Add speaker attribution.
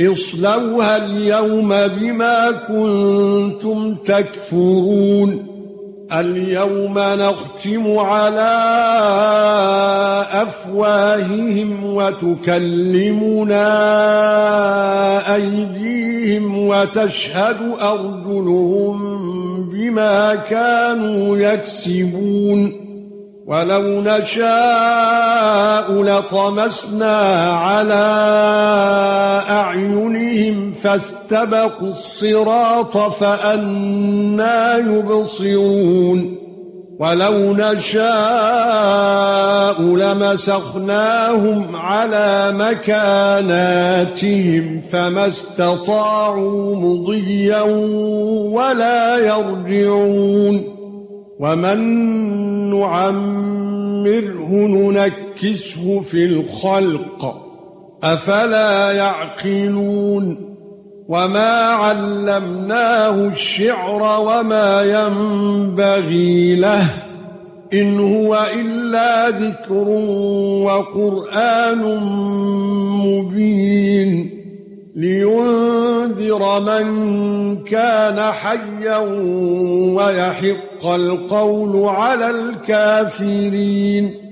Speaker 1: اصلوها اليوم بما كنتم تكفرون. اليوم نختم على أفواههم وتكلمنا أيديهم وتشهد أرجلهم بما كانوا يكسبون. ولو نشاء لطمسنا على فاستبقوا الصراط فأنا يبصرون ولو نشاء لمسخناهم على مكاناتهم فما استطاعوا مضيا ولا يرجعون ومن نعمره ننكسه في الخلق أفلا يعقلون وما علمناه الشعر وما ينبغي له ان هو الا ذكر وقران مبين لينذر من كان حيا ويحق القول على الكافرين